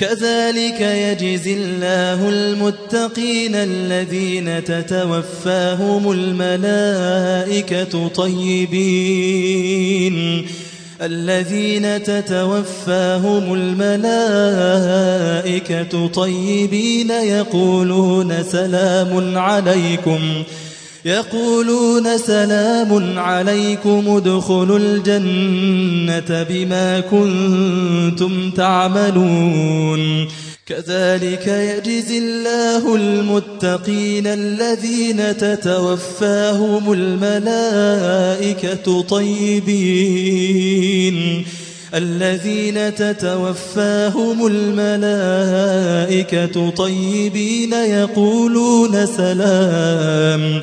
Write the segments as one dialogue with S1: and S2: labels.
S1: كذلك يجزي الله المتقين الذين تتوفاهم الملائكة طيبين. الذين تتوفاهم الملائكة طيبين يقولون سلام عليكم. يقولون سلام عليكم ادخلوا الجنة بما كنتم تعملون. كذلك يجزي الله المتقين الذين تتوفاهم الملائكة طيبين. الذين تتوفاهم الملائكة طيبين يقولون سلام.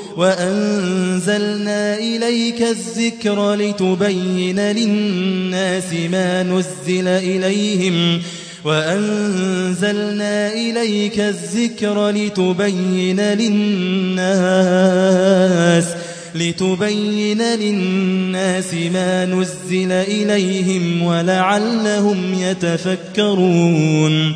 S1: وأنزلنا إليك الذكر لتبين للناس ما نزل إليهم. وأنزلنا إليك الذكر لتبين للناس لتبين للناس ما نزل إليهم ولعلهم يتفكرون.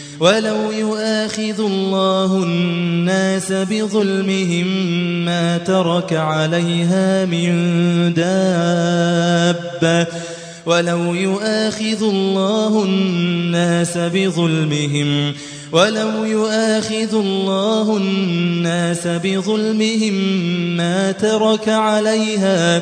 S1: ولو يؤاخذ الله الناس بظلمهم ما ترك عليها من دابة. ولو يؤاخذ الله الناس بظلمهم ولو يؤاخذ الله الناس بظلمهم ما ترك عليها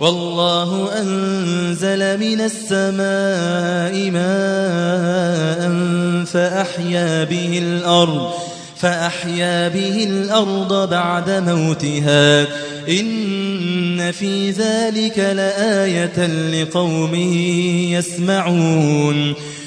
S1: والله أنزل من السماء ماء فأحيا به الأرض فأحيا به الأرض بعد موتها. إن في ذلك لآية لقوم يسمعون.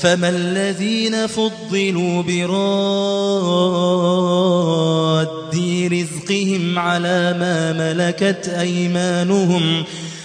S1: فما الذين فضلوا براد رزقهم على ما ملكت أيمانهم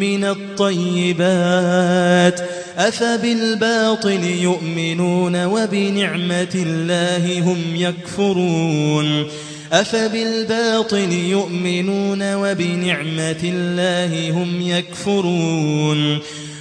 S1: من الطيبات أفبالباطل يؤمنون وبنعمة الله هم يكفرون أفبالباطل يؤمنون وبنعمة الله هم يكفرون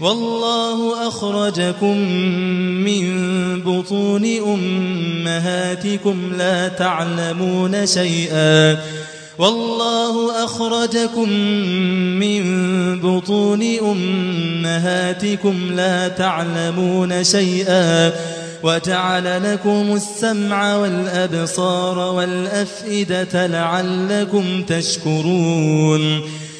S1: والله أخرجكم من بطون أمهاتكم لا تعلمون شيئا. والله أخرجكم من بطون أمهاتكم لا تعلمون شيئا. وجعل لكم السمع والأبصار والأفئدة لعلكم تشكرون.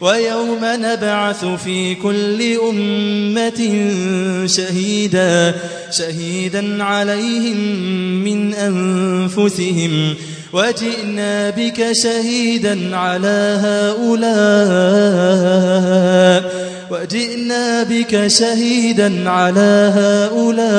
S1: ويوم نبعث في كل أمة شهيدا شهيدا عليهم من أنفسهم. وجئنا بك شهيدا على هؤلاء. وجئنا بك شهيدا على هؤلاء.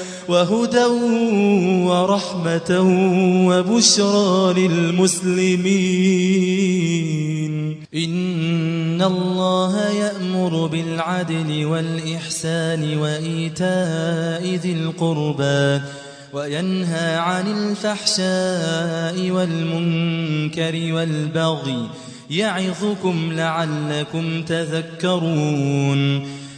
S1: وهدى ورحمة وبشرى للمسلمين. إن الله يأمر بالعدل والإحسان وإيتاء ذي القربى وينهى عن الفحشاء والمنكر والبغي يعظكم لعلكم تذكرون.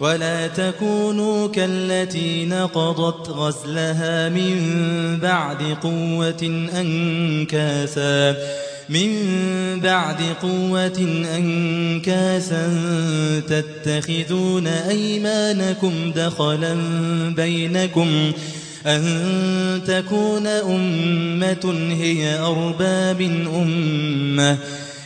S1: ولا تكونوا كالتي نقضت غزلها من بعد قوة أنكاسا من بعد قوة أنكاسا تتخذون أيمانكم دخلا بينكم أن تكون أمة هي أرباب أمة.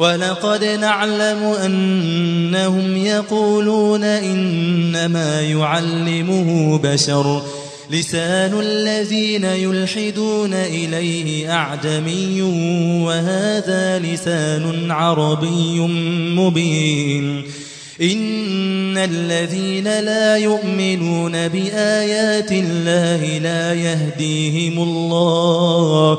S1: ولقد نعلم أنهم يقولون إنما يعلمه بشر. لسان الذين يلحدون إليه أعجمي وهذا لسان عربي مبين. إن الذين لا يؤمنون بآيات الله لا يهديهم الله.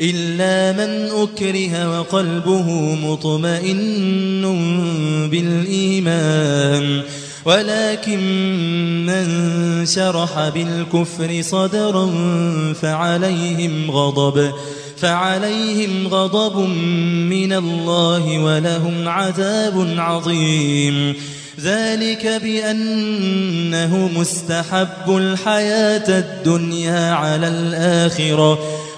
S1: إلا من أكره وقلبه مطمئن بالإيمان ولكن من شرح بالكفر صدرا فعليهم غضب فعليهم غضب من الله ولهم عذاب عظيم. ذلك بأنه مستحب الحياة الدنيا على الآخرة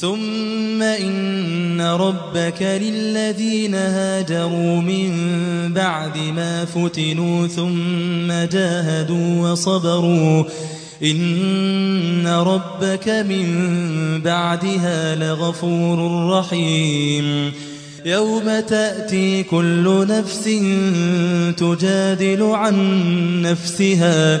S1: ثم إن ربك للذين هاجروا من بعد ما فتنوا ثم جاهدوا وصبروا إن ربك من بعدها لغفور رحيم يوم تأتي كل نفس تجادل عن نفسها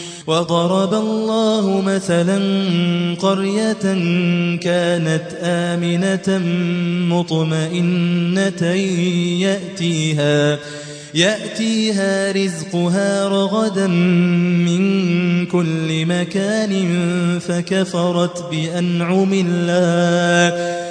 S1: وضرب الله مثلا قرية كانت آمنة مطمئنة يأتيها يأتيها رزقها رغدا من كل مكان فكفرت بأنعم الله.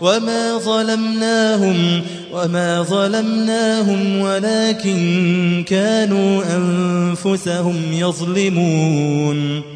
S1: وما ظلمناهم وما ظلمناهم ولكن كانوا أنفسهم يظلمون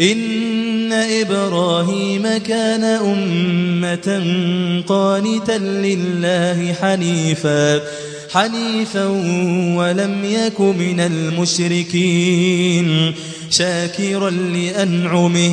S1: إن إبراهيم كان أمة قانتا لله حنيفا حنيفا ولم يك من المشركين شاكرا لأنعمه